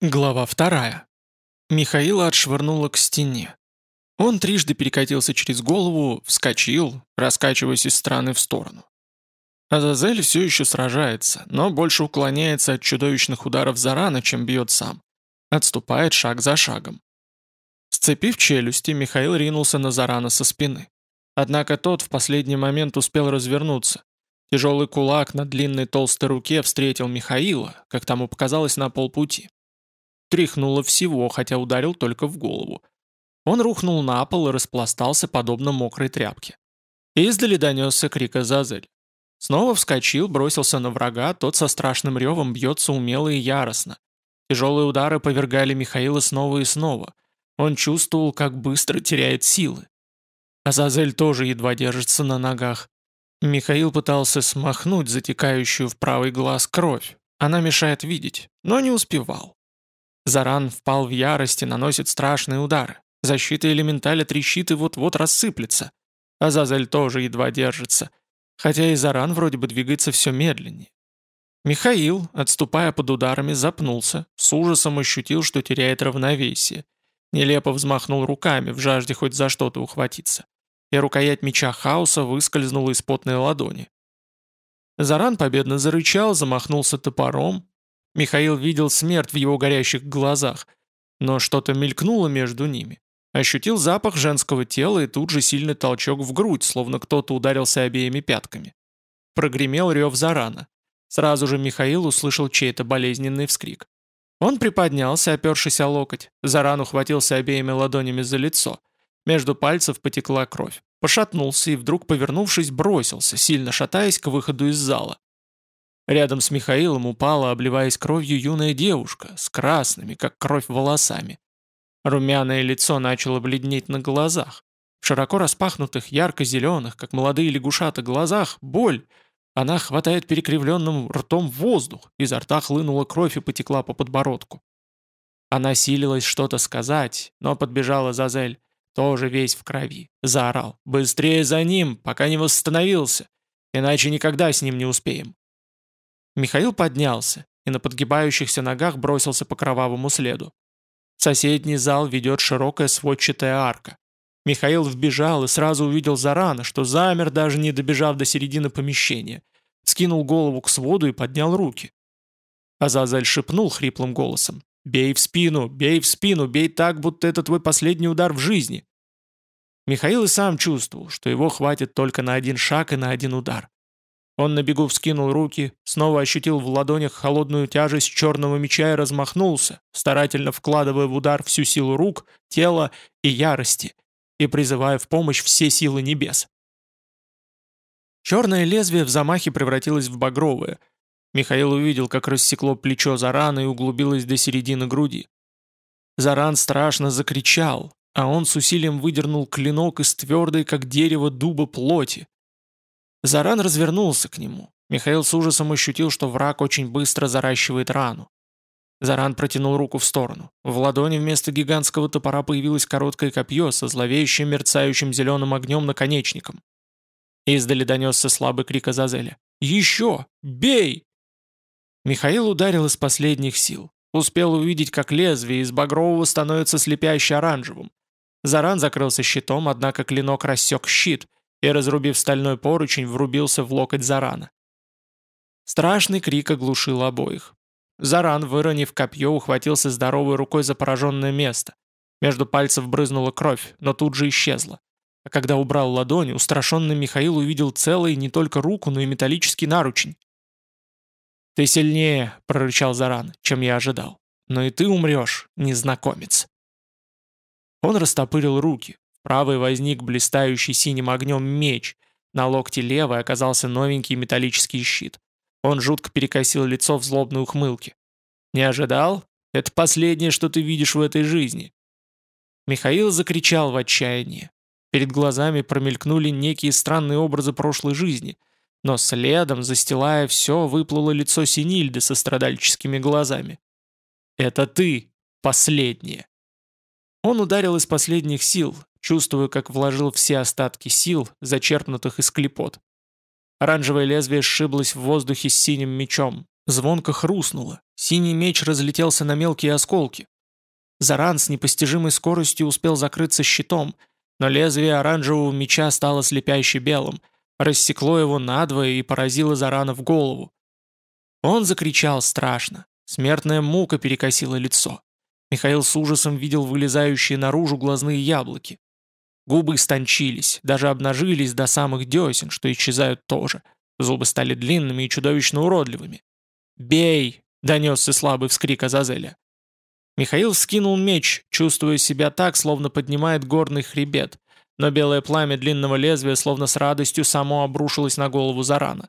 Глава вторая. Михаила отшвырнуло к стене. Он трижды перекатился через голову, вскочил, раскачиваясь из стороны в сторону. Азазель все еще сражается, но больше уклоняется от чудовищных ударов Зарана, чем бьет сам. Отступает шаг за шагом. Сцепив челюсти, Михаил ринулся на Зарана со спины. Однако тот в последний момент успел развернуться. Тяжелый кулак на длинной толстой руке встретил Михаила, как тому показалось, на полпути. Тряхнуло всего, хотя ударил только в голову. Он рухнул на пол и распластался, подобно мокрой тряпке. Издали донесся крик Азазель. Снова вскочил, бросился на врага, тот со страшным ревом бьется умело и яростно. Тяжелые удары повергали Михаила снова и снова. Он чувствовал, как быстро теряет силы. Азазель тоже едва держится на ногах. Михаил пытался смахнуть затекающую в правый глаз кровь. Она мешает видеть, но не успевал. Заран впал в ярость и наносит страшные удары. Защита элементаля трещит и вот-вот рассыплется. Азазель тоже едва держится. Хотя и Заран вроде бы двигается все медленнее. Михаил, отступая под ударами, запнулся, с ужасом ощутил, что теряет равновесие. Нелепо взмахнул руками, в жажде хоть за что-то ухватиться. И рукоять меча хаоса выскользнула из потной ладони. Заран победно зарычал, замахнулся топором, Михаил видел смерть в его горящих глазах, но что-то мелькнуло между ними. Ощутил запах женского тела и тут же сильный толчок в грудь, словно кто-то ударился обеими пятками. Прогремел рев зарана. Сразу же Михаил услышал чей-то болезненный вскрик. Он приподнялся, опершись о локоть. Заран ухватился обеими ладонями за лицо. Между пальцев потекла кровь. Пошатнулся и вдруг, повернувшись, бросился, сильно шатаясь к выходу из зала. Рядом с Михаилом упала, обливаясь кровью, юная девушка с красными, как кровь, волосами. Румяное лицо начало бледнеть на глазах. В широко распахнутых, ярко-зеленых, как молодые лягушата, глазах боль. Она хватает перекривленным ртом воздух, изо рта хлынула кровь и потекла по подбородку. Она силилась что-то сказать, но подбежала Зазель, тоже весь в крови, заорал. «Быстрее за ним, пока не восстановился, иначе никогда с ним не успеем». Михаил поднялся и на подгибающихся ногах бросился по кровавому следу. соседний зал ведет широкая сводчатая арка. Михаил вбежал и сразу увидел Зарана, что замер, даже не добежав до середины помещения. Скинул голову к своду и поднял руки. Азазель шепнул хриплым голосом. «Бей в спину, бей в спину, бей так, будто это твой последний удар в жизни». Михаил и сам чувствовал, что его хватит только на один шаг и на один удар. Он на бегу вскинул руки, снова ощутил в ладонях холодную тяжесть черного меча и размахнулся, старательно вкладывая в удар всю силу рук, тела и ярости, и призывая в помощь все силы небес. Черное лезвие в замахе превратилось в багровое. Михаил увидел, как рассекло плечо Зарана и углубилось до середины груди. Заран страшно закричал, а он с усилием выдернул клинок из твердой, как дерево дуба плоти, Заран развернулся к нему. Михаил с ужасом ощутил, что враг очень быстро заращивает рану. Заран протянул руку в сторону. В ладони вместо гигантского топора появилось короткое копье со зловещим мерцающим зеленым огнем наконечником. Издали донесся слабый крик Азазеля. «Еще! Бей!» Михаил ударил из последних сил. Успел увидеть, как лезвие из багрового становится слепяще оранжевым. Заран закрылся щитом, однако клинок рассек щит — и, разрубив стальной поручень, врубился в локоть Зарана. Страшный крик оглушил обоих. Заран, выронив копье, ухватился здоровой рукой за пораженное место. Между пальцев брызнула кровь, но тут же исчезла. А когда убрал ладонь, устрашенный Михаил увидел целый не только руку, но и металлический наручень. «Ты сильнее», — прорычал Заран, — «чем я ожидал. Но и ты умрешь, незнакомец». Он растопырил руки, правой возник блистающий синим огнем меч, на локте левой оказался новенький металлический щит. Он жутко перекосил лицо в злобной ухмылке. «Не ожидал? Это последнее, что ты видишь в этой жизни». Михаил закричал в отчаянии. Перед глазами промелькнули некие странные образы прошлой жизни, но следом, застилая все, выплыло лицо Синильды со страдальческими глазами. «Это ты, последнее!» Он ударил из последних сил, чувствуя, как вложил все остатки сил, зачерпнутых из клепот. Оранжевое лезвие сшиблось в воздухе с синим мечом. звонко хрустнуло, синий меч разлетелся на мелкие осколки. Заран с непостижимой скоростью успел закрыться щитом, но лезвие оранжевого меча стало слепяще белым, рассекло его надвое и поразило Зарана в голову. Он закричал страшно, смертная мука перекосила лицо. Михаил с ужасом видел вылезающие наружу глазные яблоки. Губы истончились, даже обнажились до самых десен, что исчезают тоже. Зубы стали длинными и чудовищно уродливыми. «Бей!» — донесся слабый вскрик Азазеля. Михаил скинул меч, чувствуя себя так, словно поднимает горный хребет, но белое пламя длинного лезвия словно с радостью само обрушилось на голову Зарана.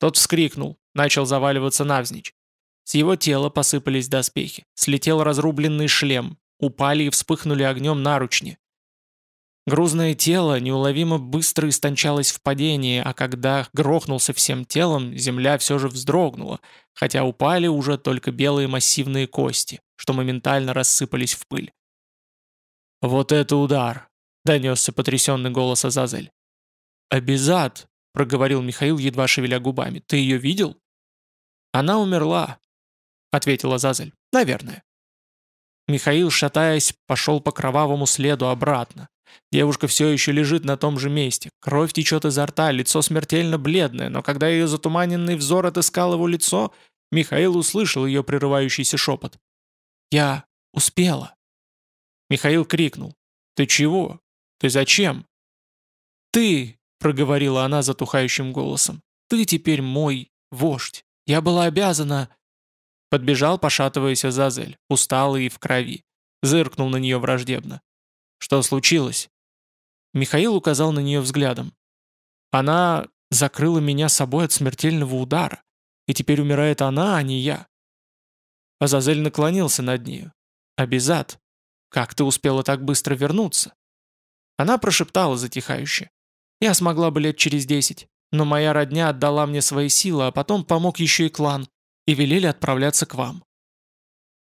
Тот вскрикнул, начал заваливаться навзничь. С его тела посыпались доспехи, слетел разрубленный шлем, упали и вспыхнули огнем наручни. Грузное тело неуловимо быстро истончалось в падении, а когда грохнулся всем телом, земля все же вздрогнула, хотя упали уже только белые массивные кости, что моментально рассыпались в пыль. «Вот это удар!» — донесся потрясенный голос Азазель. «Абизад!» — проговорил Михаил, едва шевеля губами. «Ты ее видел?» «Она умерла», — ответила Азазель. «Наверное». Михаил, шатаясь, пошел по кровавому следу обратно. Девушка все еще лежит на том же месте. Кровь течет изо рта, лицо смертельно бледное, но когда ее затуманенный взор отыскал его лицо, Михаил услышал ее прерывающийся шепот. «Я успела». Михаил крикнул. «Ты чего? Ты зачем?» «Ты!» — проговорила она затухающим голосом. «Ты теперь мой вождь. Я была обязана...» Подбежал, пошатываясь Азазель, усталый и в крови. Зыркнул на нее враждебно. «Что случилось?» Михаил указал на нее взглядом. «Она закрыла меня собой от смертельного удара, и теперь умирает она, а не я». Азазель наклонился над нею. «Абизад, как ты успела так быстро вернуться?» Она прошептала затихающе. «Я смогла бы лет через десять, но моя родня отдала мне свои силы, а потом помог еще и клан, и велели отправляться к вам».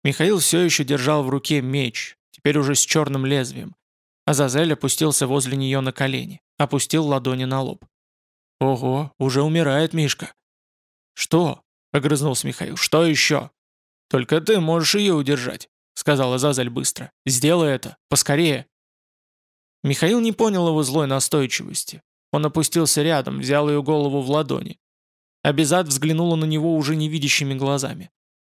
Михаил все еще держал в руке меч, теперь уже с черным лезвием. Азазель опустился возле нее на колени, опустил ладони на лоб. «Ого, уже умирает Мишка». «Что?» — огрызнулся Михаил. «Что еще?» «Только ты можешь ее удержать», — сказала Азазель быстро. «Сделай это, поскорее». Михаил не понял его злой настойчивости. Он опустился рядом, взял ее голову в ладони. Абизад взглянула на него уже невидящими глазами.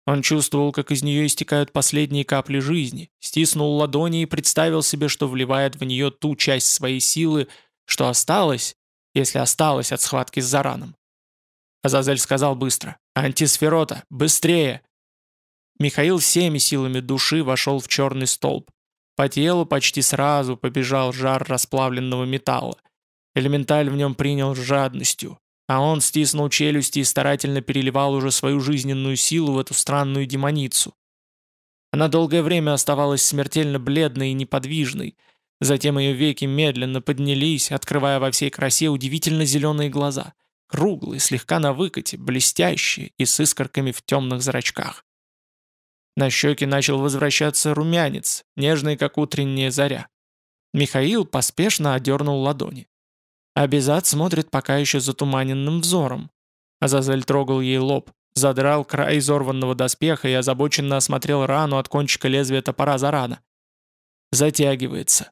Он чувствовал, как из нее истекают последние капли жизни, стиснул ладони и представил себе, что вливает в нее ту часть своей силы, что осталось, если осталось от схватки с Зараном. Азазель сказал быстро «Антисферота, быстрее!» Михаил всеми силами души вошел в черный столб. По телу почти сразу побежал жар расплавленного металла. Элементаль в нем принял жадностью, а он стиснул челюсти и старательно переливал уже свою жизненную силу в эту странную демоницу. Она долгое время оставалась смертельно бледной и неподвижной, затем ее веки медленно поднялись, открывая во всей красе удивительно зеленые глаза, круглые, слегка на выкате, блестящие и с искорками в темных зрачках. На щеке начал возвращаться румянец, нежный, как утренняя заря. Михаил поспешно одернул ладони. Абизад смотрит пока еще затуманенным взором. Азазель трогал ей лоб, задрал край изорванного доспеха и озабоченно осмотрел рану от кончика лезвия топора Зарана. Затягивается.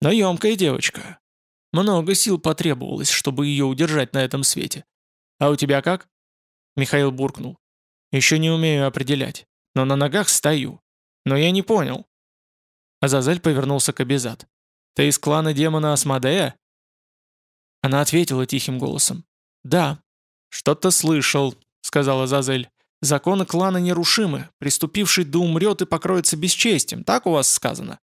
Но емкая девочка. Много сил потребовалось, чтобы ее удержать на этом свете. А у тебя как? Михаил буркнул. Еще не умею определять, но на ногах стою. Но я не понял. Азазель повернулся к Абизад. Ты из клана демона Асмодея? Она ответила тихим голосом. «Да». «Что-то слышал», — сказала Зазель. «Законы клана нерушимы. Преступивший да умрет и покроется бесчестием. Так у вас сказано?»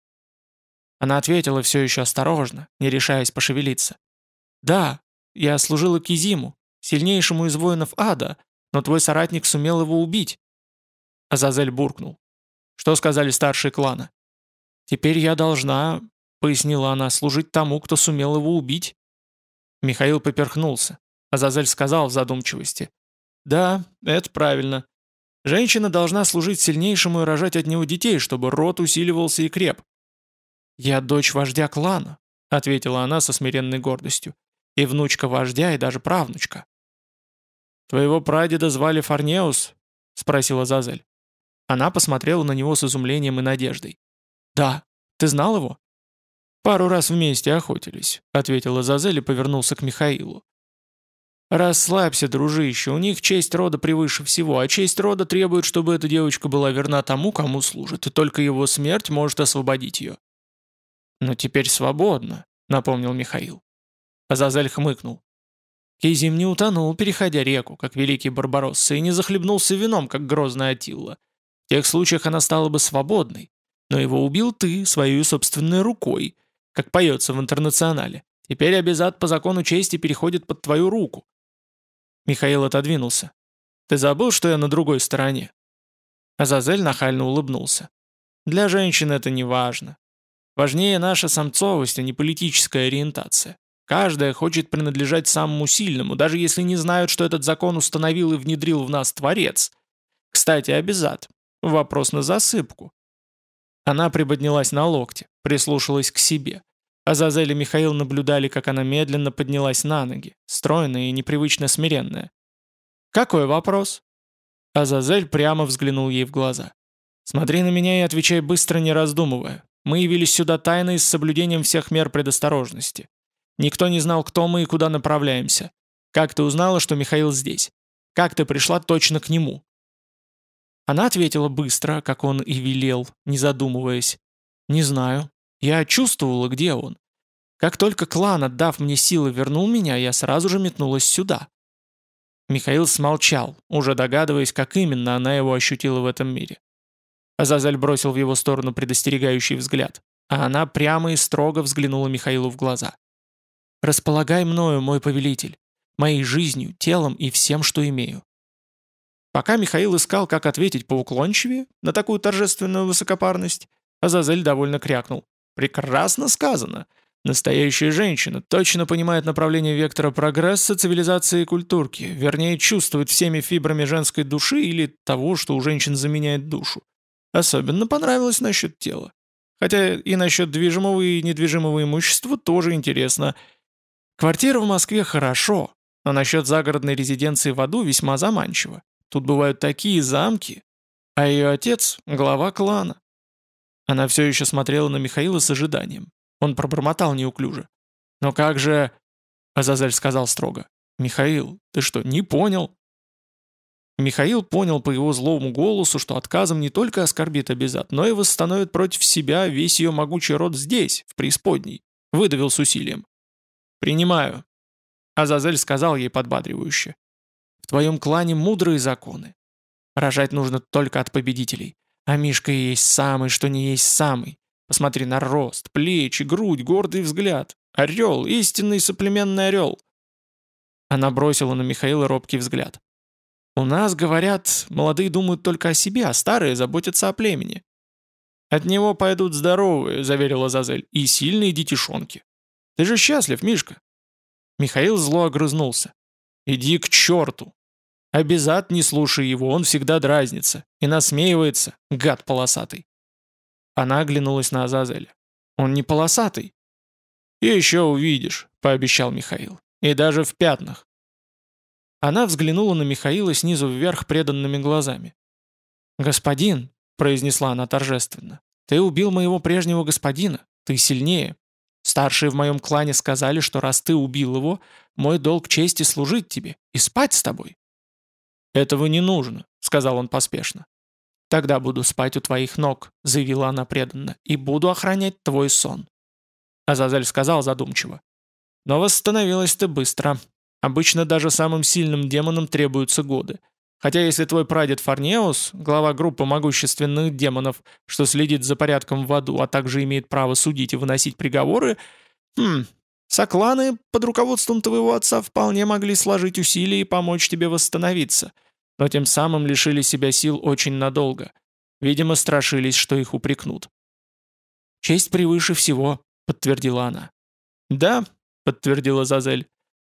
Она ответила все еще осторожно, не решаясь пошевелиться. «Да, я служила Кизиму, сильнейшему из воинов ада, но твой соратник сумел его убить». Азазель буркнул. «Что сказали старшие клана?» «Теперь я должна», — пояснила она, — «служить тому, кто сумел его убить». Михаил поперхнулся. Азазель сказал в задумчивости. «Да, это правильно. Женщина должна служить сильнейшему и рожать от него детей, чтобы род усиливался и креп». «Я дочь вождя клана», — ответила она со смиренной гордостью. «И внучка вождя, и даже правнучка». «Твоего прадеда звали Фарнеус?» спросила Зазель. Она посмотрела на него с изумлением и надеждой. «Да. Ты знал его?» «Пару раз вместе охотились», — ответила Зазель и повернулся к Михаилу. «Расслабься, дружище, у них честь рода превыше всего, а честь рода требует, чтобы эта девочка была верна тому, кому служит, и только его смерть может освободить ее». «Но теперь свободно», — напомнил Михаил. Азазель хмыкнул. Кейзим не утонул, переходя реку, как великий Барбаросса, и не захлебнулся вином, как грозная Атилла. В тех случаях она стала бы свободной, но его убил ты своей собственной рукой, как поется в интернационале. Теперь обязат по закону чести переходит под твою руку. Михаил отодвинулся. Ты забыл, что я на другой стороне? Азазель нахально улыбнулся. Для женщин это не важно. Важнее наша самцовость, а не политическая ориентация. Каждая хочет принадлежать самому сильному, даже если не знают, что этот закон установил и внедрил в нас Творец. Кстати, обязат. Вопрос на засыпку. Она приподнялась на локте, прислушалась к себе. Азазель и Михаил наблюдали, как она медленно поднялась на ноги, стройная и непривычно смиренная. «Какой вопрос?» Азазель прямо взглянул ей в глаза. «Смотри на меня и отвечай быстро, не раздумывая. Мы явились сюда тайно и с соблюдением всех мер предосторожности. Никто не знал, кто мы и куда направляемся. Как ты узнала, что Михаил здесь? Как ты пришла точно к нему?» Она ответила быстро, как он и велел, не задумываясь. «Не знаю. Я чувствовала, где он. Как только клан, отдав мне силы, вернул меня, я сразу же метнулась сюда». Михаил смолчал, уже догадываясь, как именно она его ощутила в этом мире. Азазель бросил в его сторону предостерегающий взгляд, а она прямо и строго взглянула Михаилу в глаза. Располагай мною, мой повелитель, моей жизнью, телом и всем, что имею». Пока Михаил искал, как ответить поуклончивее на такую торжественную высокопарность, Азазель довольно крякнул. «Прекрасно сказано. Настоящая женщина точно понимает направление вектора прогресса цивилизации и культурки, вернее, чувствует всеми фибрами женской души или того, что у женщин заменяет душу. Особенно понравилось насчет тела. Хотя и насчет движимого и недвижимого имущества тоже интересно – Квартира в Москве хорошо, но насчет загородной резиденции в аду весьма заманчиво. Тут бывают такие замки. А ее отец — глава клана. Она все еще смотрела на Михаила с ожиданием. Он пробормотал неуклюже. «Но как же...» — Азазель сказал строго. «Михаил, ты что, не понял?» Михаил понял по его злому голосу, что отказом не только оскорбит Абизат, но и восстановит против себя весь ее могучий род здесь, в преисподней. Выдавил с усилием. «Принимаю». Азазель сказал ей подбадривающе. «В твоем клане мудрые законы. Рожать нужно только от победителей. А Мишка и есть самый, что не есть самый. Посмотри на рост, плечи, грудь, гордый взгляд. Орел, истинный соплеменный орел». Она бросила на Михаила робкий взгляд. «У нас, говорят, молодые думают только о себе, а старые заботятся о племени». «От него пойдут здоровые», — заверила Зазель, — «и сильные детишонки». Ты же счастлив, Мишка!» Михаил зло огрызнулся. «Иди к черту!» Обязат не слушай его, он всегда дразнится. И насмеивается, гад полосатый. Она оглянулась на Азазеля. «Он не полосатый». «И еще увидишь», — пообещал Михаил. «И даже в пятнах». Она взглянула на Михаила снизу вверх преданными глазами. «Господин», — произнесла она торжественно, — «ты убил моего прежнего господина. Ты сильнее. Старшие в моем клане сказали, что раз ты убил его, мой долг чести служить тебе и спать с тобой». «Этого не нужно», — сказал он поспешно. «Тогда буду спать у твоих ног», — заявила она преданно, — «и буду охранять твой сон». Азазель сказал задумчиво. «Но восстановилась ты быстро. Обычно даже самым сильным демонам требуются годы. Хотя если твой прадед Фарнеус, глава группы могущественных демонов, что следит за порядком в аду, а также имеет право судить и выносить приговоры, хм, сокланы под руководством твоего отца вполне могли сложить усилия и помочь тебе восстановиться, но тем самым лишили себя сил очень надолго. Видимо, страшились, что их упрекнут. «Честь превыше всего», — подтвердила она. «Да», — подтвердила Зазель.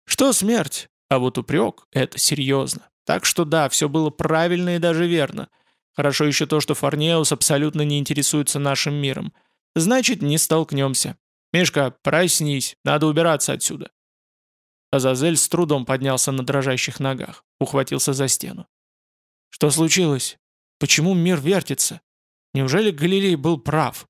«Что смерть? А вот упрек — это серьезно. Так что да, все было правильно и даже верно. Хорошо еще то, что Фарнеус абсолютно не интересуется нашим миром. Значит, не столкнемся. Мишка, проснись, надо убираться отсюда. Азазель с трудом поднялся на дрожащих ногах, ухватился за стену. Что случилось? Почему мир вертится? Неужели Галилей был прав?